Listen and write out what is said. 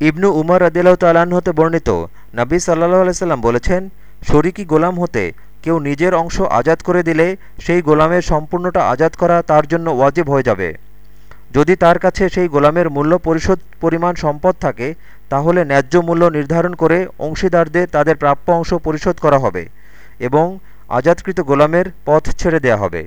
ইবনু উমর রদিল্লাহ তাল্লাহ্ন হতে বর্ণিত, নাবী সাল্লাহ আলাইসাল্লাম বলেছেন, শরিকি গোলাম হতে কেউ নিজের অংশ আজাদ করে দিলে সেই গোলামের সম্পূর্ণটা আজাদ করা তার জন্য ওয়াজিব হয়ে যাবে। যদি তার কাছে সেই গোলামের মূল্য পরিশোধ পরিমাণ সম্পদ থাকে, তাহলে ন্যায্য মূল্য নির্ধারণ করে অংশীদারদের তাদের প্রাপ্য অংশ পরিশোধ করা হবে এবং আজাদকৃত গোলামের পথ ছেড়ে দেয়া হবে।